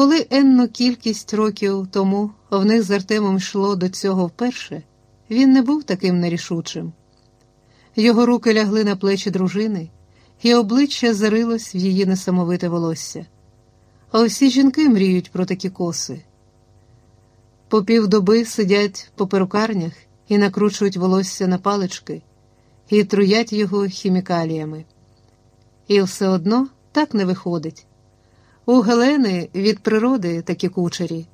Коли енну кількість років тому в них з Артемом йшло до цього вперше, він не був таким нерішучим. Його руки лягли на плечі дружини, і обличчя зарилось в її несамовите волосся. А усі жінки мріють про такі коси. По півдоби сидять по перукарнях і накручують волосся на палички і труять його хімікаліями. І все одно так не виходить. У Гелени від природи такі кучері,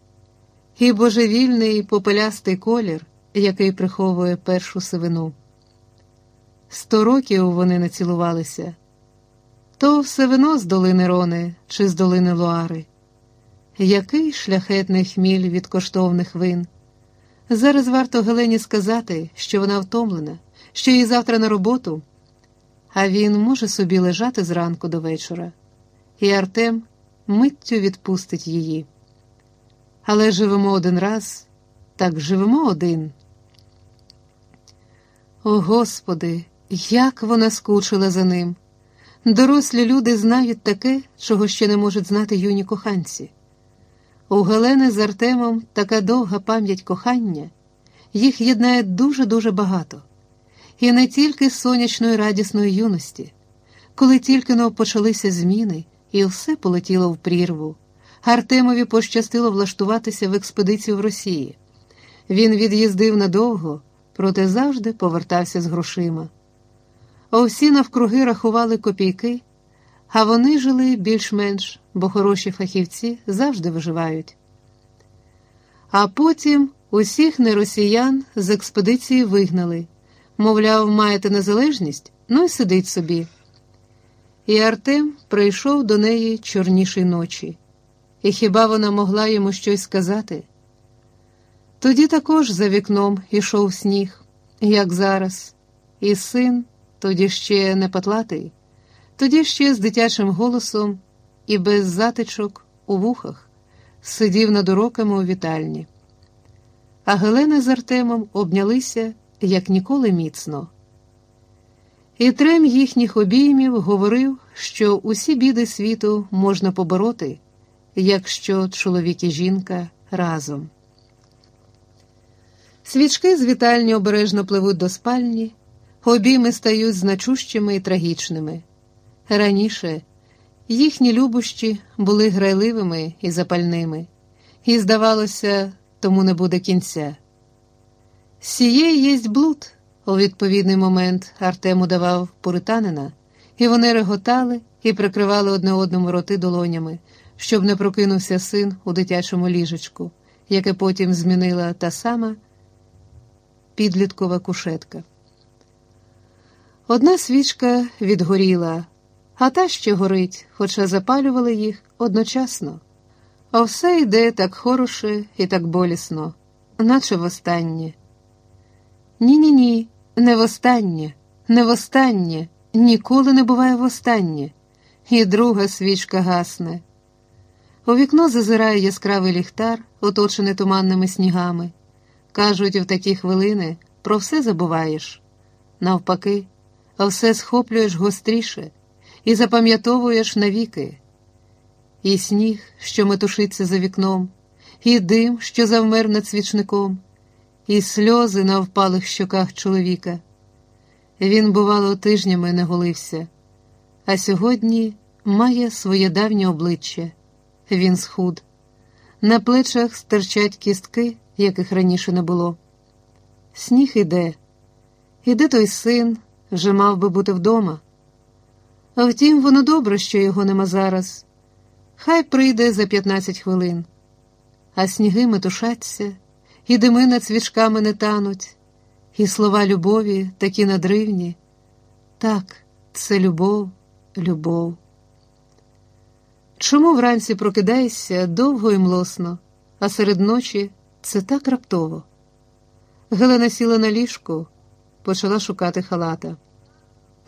і божевільний попелястий колір, який приховує першу сивину. Сто років вони не цілувалися, то все вино з долини Рони чи з долини Луари. Який шляхетний хміль від коштовних вин. Зараз варто Гелені сказати, що вона втомлена, що їй завтра на роботу, а він може собі лежати зранку до вечора, і Артем миттю відпустить її. Але живемо один раз, так живемо один. О Господи, як вона скучила за ним. Дорослі люди знають таке, чого ще не можуть знати юні коханці. У Гелени з Артемом така довга пам'ять кохання, їх єднає дуже-дуже багато. І не тільки сонячної радісної юності, коли тільки но почалися зміни, і все полетіло в прірву. Артемові пощастило влаштуватися в експедицію в Росії. Він від'їздив надовго, проте завжди повертався з грошима. А всі навкруги рахували копійки, а вони жили більш-менш, бо хороші фахівці завжди виживають. А потім усіх неросіян з експедиції вигнали. Мовляв, маєте незалежність, ну й сидить собі. І Артем прийшов до неї чорнішої ночі, і хіба вона могла йому щось сказати? Тоді також за вікном ішов сніг, як зараз, і син, тоді ще не патлатий, тоді ще з дитячим голосом і без затичок у вухах, сидів над уроками у вітальні. А Гелена з Артемом обнялися як ніколи міцно. І трем їхніх обіймів говорив, що усі біди світу можна побороти, якщо чоловік і жінка разом. Свічки з вітальні обережно пливуть до спальні, обійми стають значущими і трагічними. Раніше їхні любощі були грайливими і запальними, і, здавалося, тому не буде кінця. Сіє єсть блуд. У відповідний момент Артему давав пуританина, і вони реготали і прикривали одне одному роти долонями, щоб не прокинувся син у дитячому ліжечку, яке потім змінила та сама підліткова кушетка. Одна свічка відгоріла, а та ще горить, хоча запалювали їх одночасно. А все йде так хороше і так болісно, наче востаннє. Ні-ні ні, не востаннє, не востаннє, ніколи не буває востаннє. І друга свічка гасне. У вікно зазирає яскравий ліхтар, оточений туманними снігами. Кажуть, в такі хвилини про все забуваєш. Навпаки, все схоплюєш гостріше і запам'ятовуєш навіки. І сніг, що метушиться за вікном, і дим, що завмер над свічником і сльози на впалих щоках чоловіка. Він, бувало, тижнями не голився, а сьогодні має своє давнє обличчя. Він схуд. На плечах стирчать кістки, яких раніше не було. Сніг іде, іде той син, вже мав би бути вдома. А втім, воно добре, що його нема зараз. Хай прийде за 15 хвилин, а сніги метушаться і дими над свічками не тануть, і слова любові такі надривні. Так, це любов, любов. Чому вранці прокидаєшся довго і млосно, а серед ночі це так раптово? Гелена сіла на ліжку, почала шукати халата.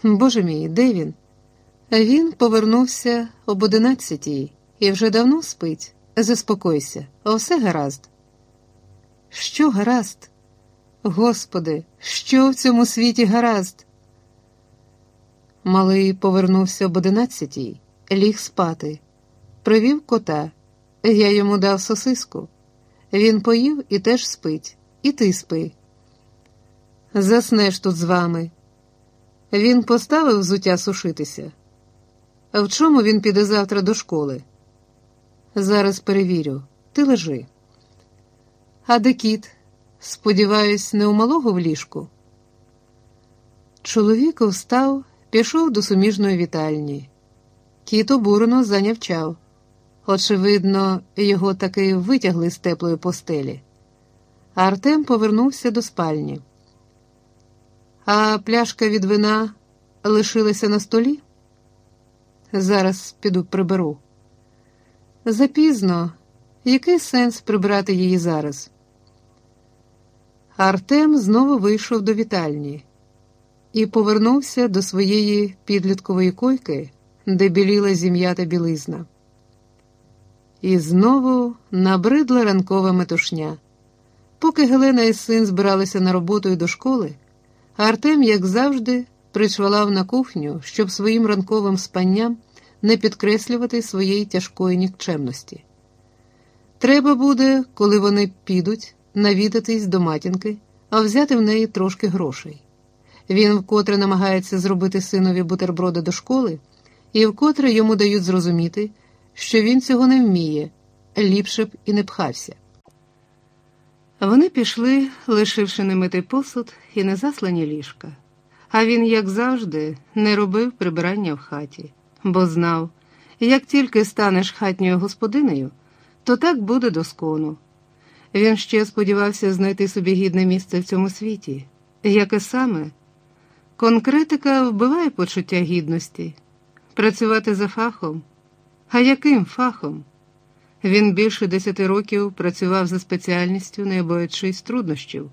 Боже мій, де він? Він повернувся об одинадцятій і вже давно спить. Заспокойся, все гаразд. Що гаразд? Господи, що в цьому світі гаразд? Малий повернувся об одинадцятій, ліг спати, привів кота Я йому дав сосиску. Він поїв і теж спить, і ти спи. Заснеш тут з вами. Він поставив взуття сушитися. В чому він піде завтра до школи? Зараз перевірю, ти лежи. А де кіт? Сподіваюсь, не у малого в ліжку. Чоловік встав, пішов до суміжної вітальні. Кіт обурено занявчав. Очевидно, його таки витягли з теплої постелі. Артем повернувся до спальні. А пляшка від вина лишилася на столі? Зараз піду приберу. Запізно, який сенс прибрати її зараз? Артем знову вийшов до вітальні і повернувся до своєї підліткової койки, де біліла зім'ята білизна. І знову набридла ранкова метушня. Поки Гелена і син збиралися на роботу і до школи, Артем, як завжди, причвалав на кухню, щоб своїм ранковим спанням не підкреслювати своєї тяжкої нікчемності. Треба буде, коли вони підуть, навідатись до матінки, а взяти в неї трошки грошей. Він вкотре намагається зробити синові бутерброди до школи, і вкотре йому дають зрозуміти, що він цього не вміє, ліпше б і не пхався. Вони пішли, лишивши немитий посуд і незаслані ліжка. А він, як завжди, не робив прибирання в хаті, бо знав, як тільки станеш хатньою господинею, то так буде доскону. Він ще сподівався знайти собі гідне місце в цьому світі, яке саме конкретика вбиває почуття гідності, працювати за фахом. А яким фахом? Він більше десяти років працював за спеціальністю, не боячись труднощів.